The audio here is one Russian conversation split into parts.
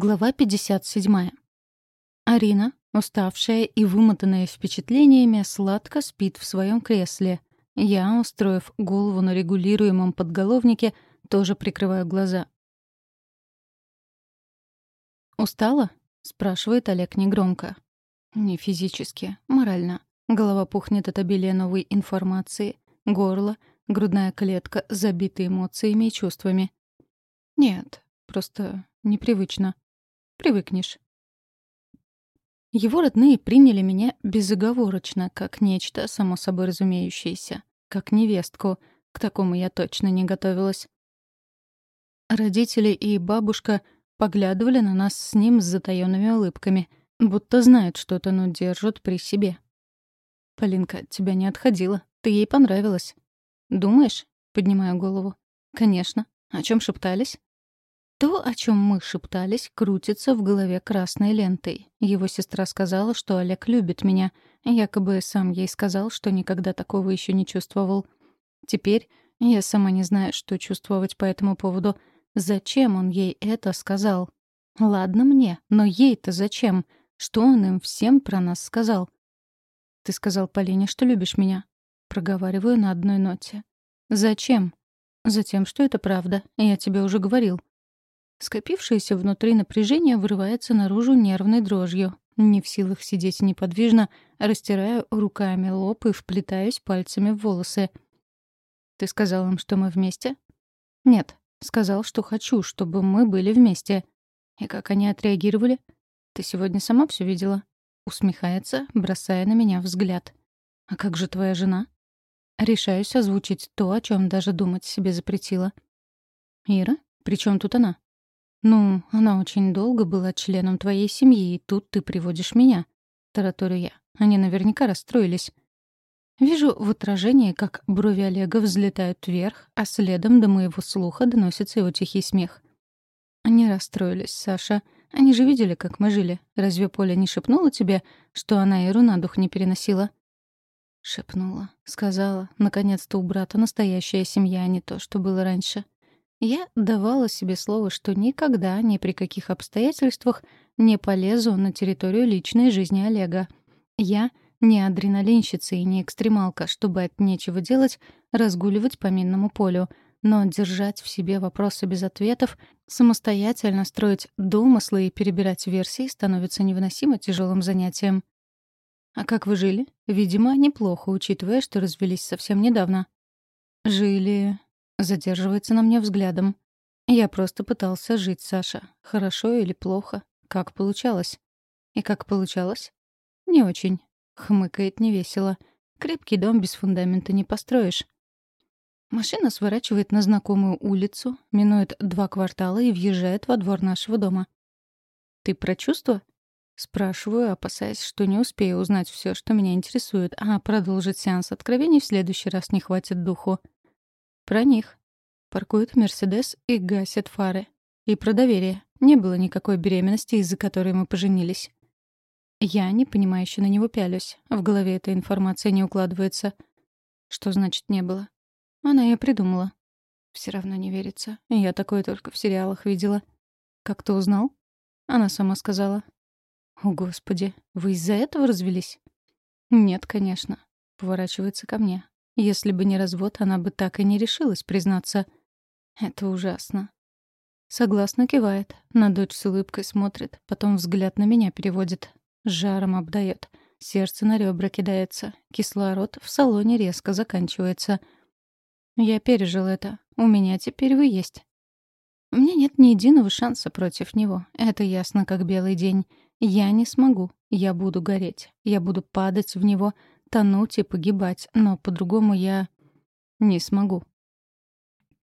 Глава 57. Арина, уставшая и вымотанная впечатлениями, сладко спит в своем кресле. Я, устроив голову на регулируемом подголовнике, тоже прикрываю глаза. «Устала?» — спрашивает Олег негромко. «Не физически, морально. Голова пухнет от обилия новой информации, горло, грудная клетка забита эмоциями и чувствами. Нет, просто непривычно. Привыкнешь. Его родные приняли меня безоговорочно, как нечто само собой разумеющееся, как невестку. К такому я точно не готовилась. Родители и бабушка поглядывали на нас с ним с затаёнными улыбками, будто знают что-то, но держат при себе. «Полинка, тебя не отходила. Ты ей понравилась». «Думаешь?» — поднимаю голову. «Конечно. О чем шептались?» То, о чем мы шептались, крутится в голове красной лентой. Его сестра сказала, что Олег любит меня. Якобы сам ей сказал, что никогда такого еще не чувствовал. Теперь я сама не знаю, что чувствовать по этому поводу. Зачем он ей это сказал? Ладно мне, но ей-то зачем? Что он им всем про нас сказал? Ты сказал Полине, что любишь меня. Проговариваю на одной ноте. Зачем? Затем, что это правда. Я тебе уже говорил. Скопившееся внутри напряжение вырывается наружу нервной дрожью. Не в силах сидеть неподвижно, растираю руками лоб и вплетаюсь пальцами в волосы. «Ты сказал им, что мы вместе?» «Нет. Сказал, что хочу, чтобы мы были вместе». «И как они отреагировали?» «Ты сегодня сама все видела?» Усмехается, бросая на меня взгляд. «А как же твоя жена?» Решаюсь озвучить то, о чем даже думать себе запретила. «Ира? При чем тут она?» «Ну, она очень долго была членом твоей семьи, и тут ты приводишь меня», — тараторю я. Они наверняка расстроились. Вижу в отражении, как брови Олега взлетают вверх, а следом до моего слуха доносится его тихий смех. Они расстроились, Саша. Они же видели, как мы жили. Разве Поля не шепнула тебе, что она Иру на дух не переносила? Шепнула. Сказала. Наконец-то у брата настоящая семья, а не то, что было раньше. Я давала себе слово, что никогда, ни при каких обстоятельствах не полезу на территорию личной жизни Олега. Я не адреналинщица и не экстремалка, чтобы от нечего делать разгуливать по минному полю. Но держать в себе вопросы без ответов, самостоятельно строить домыслы и перебирать версии становится невыносимо тяжелым занятием. «А как вы жили?» «Видимо, неплохо, учитывая, что развелись совсем недавно». «Жили...» Задерживается на мне взглядом. Я просто пытался жить, Саша. Хорошо или плохо. Как получалось? И как получалось? Не очень. Хмыкает невесело. Крепкий дом без фундамента не построишь. Машина сворачивает на знакомую улицу, минует два квартала и въезжает во двор нашего дома. «Ты про чувства?» Спрашиваю, опасаясь, что не успею узнать все, что меня интересует, а продолжить сеанс откровений в следующий раз не хватит духу. Про них. Паркуют Мерседес и гасят фары. И про доверие. Не было никакой беременности, из-за которой мы поженились. Я, не понимающе на него пялюсь. В голове эта информация не укладывается. Что значит «не было»? Она и придумала. Все равно не верится. Я такое только в сериалах видела. Как ты узнал? Она сама сказала. О, Господи, вы из-за этого развелись? Нет, конечно. Поворачивается ко мне. Если бы не развод, она бы так и не решилась признаться. Это ужасно. Согласно кивает, на дочь с улыбкой смотрит, потом взгляд на меня переводит. Жаром обдает. Сердце на ребра кидается. Кислород в салоне резко заканчивается. Я пережил это. У меня теперь вы есть. У меня нет ни единого шанса против него. Это ясно, как белый день. Я не смогу. Я буду гореть. Я буду падать в него, тонуть и погибать, но по-другому я не смогу.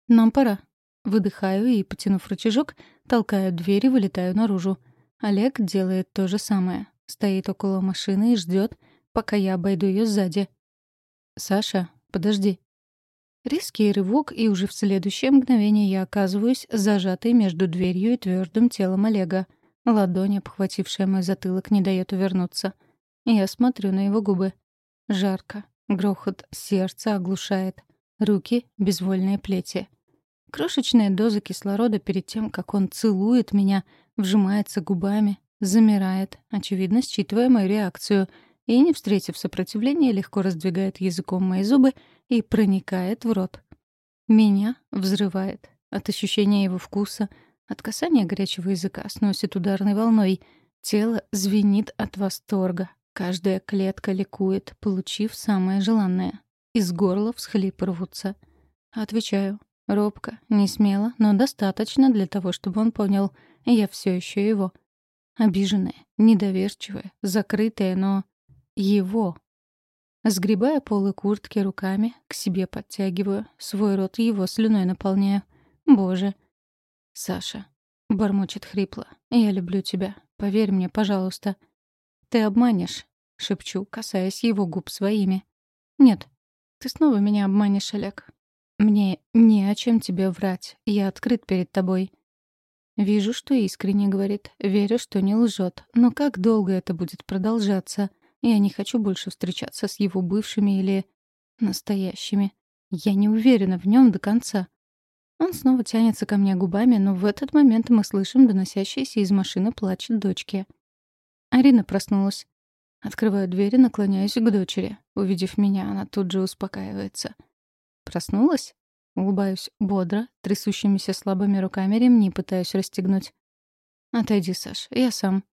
Нам пора. Выдыхаю и, потянув рычажок, толкаю дверь и вылетаю наружу. Олег делает то же самое. Стоит около машины и ждет, пока я обойду ее сзади. «Саша, подожди». Резкий рывок, и уже в следующее мгновение я оказываюсь зажатой между дверью и твердым телом Олега. Ладонь, обхватившая мой затылок, не дает увернуться. Я смотрю на его губы. Жарко. Грохот сердца оглушает. Руки — безвольные плети. Крошечная доза кислорода перед тем, как он целует меня, вжимается губами, замирает, очевидно, считывая мою реакцию, и, не встретив сопротивления, легко раздвигает языком мои зубы и проникает в рот. Меня взрывает. От ощущения его вкуса, от касания горячего языка сносит ударной волной. Тело звенит от восторга. Каждая клетка ликует, получив самое желанное. Из горла всхлипы рвутся. Отвечаю, Робко, не смело, но достаточно для того, чтобы он понял, я все еще его. Обиженная, недоверчивая, закрытая, но его. Сгребая полы куртки руками, к себе подтягиваю, свой рот его слюной наполняю. Боже. Саша. Бормочет хрипло. Я люблю тебя. Поверь мне, пожалуйста. Ты обманешь, шепчу, касаясь его губ своими. Нет, ты снова меня обманешь, Олег. Мне не о чем тебе врать. Я открыт перед тобой. Вижу, что искренне говорит. Верю, что не лжет. Но как долго это будет продолжаться? Я не хочу больше встречаться с его бывшими или настоящими. Я не уверена в нем до конца. Он снова тянется ко мне губами, но в этот момент мы слышим доносящийся из машины плач дочки. Арина проснулась. Открываю дверь и наклоняюсь к дочери. Увидев меня, она тут же успокаивается. Проснулась? Улыбаюсь бодро, трясущимися слабыми руками ремни пытаюсь расстегнуть. «Отойди, Саш, я сам».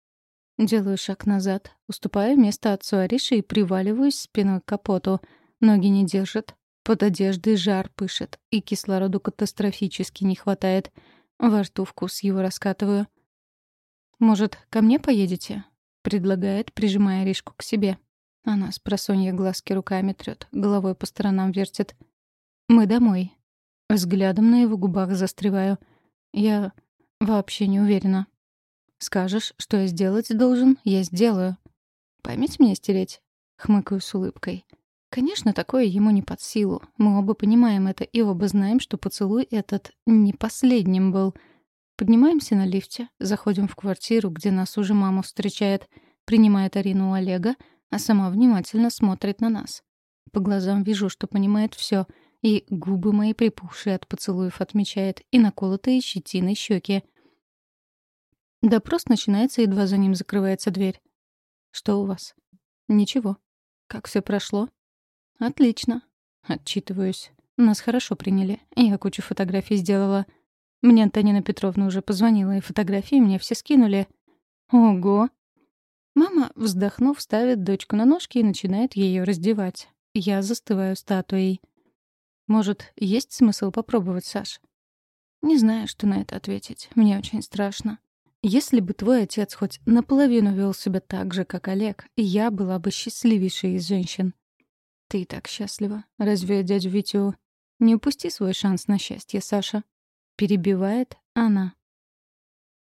Делаю шаг назад, уступаю место отцу Ариши и приваливаюсь спиной к капоту. Ноги не держат, под одеждой жар пышет, и кислороду катастрофически не хватает. Во рту вкус его раскатываю. «Может, ко мне поедете?» — предлагает, прижимая Ришку к себе. Она с просонья глазки руками трёт, головой по сторонам вертит — мы домой. Взглядом на его губах застреваю. Я вообще не уверена. Скажешь, что я сделать должен, я сделаю. Память мне стереть? Хмыкаю с улыбкой. Конечно, такое ему не под силу. Мы оба понимаем это и оба знаем, что поцелуй этот не последним был. Поднимаемся на лифте, заходим в квартиру, где нас уже мама встречает, принимает Арину у Олега, а сама внимательно смотрит на нас. По глазам вижу, что понимает все — и губы мои припухшие от поцелуев отмечает, и наколотые щетиной щеки. Допрос начинается, едва за ним закрывается дверь. «Что у вас?» «Ничего. Как все прошло?» «Отлично». Отчитываюсь. Нас хорошо приняли. Я кучу фотографий сделала. Мне Антонина Петровна уже позвонила, и фотографии мне все скинули. Ого! Мама, вздохнув, ставит дочку на ножки и начинает ее раздевать. Я застываю статуей. Может, есть смысл попробовать, Саш? Не знаю, что на это ответить. Мне очень страшно. Если бы твой отец хоть наполовину вел себя так же, как Олег, я была бы счастливейшей из женщин. Ты так счастлива. Разве дядю Витю... Не упусти свой шанс на счастье, Саша. Перебивает она.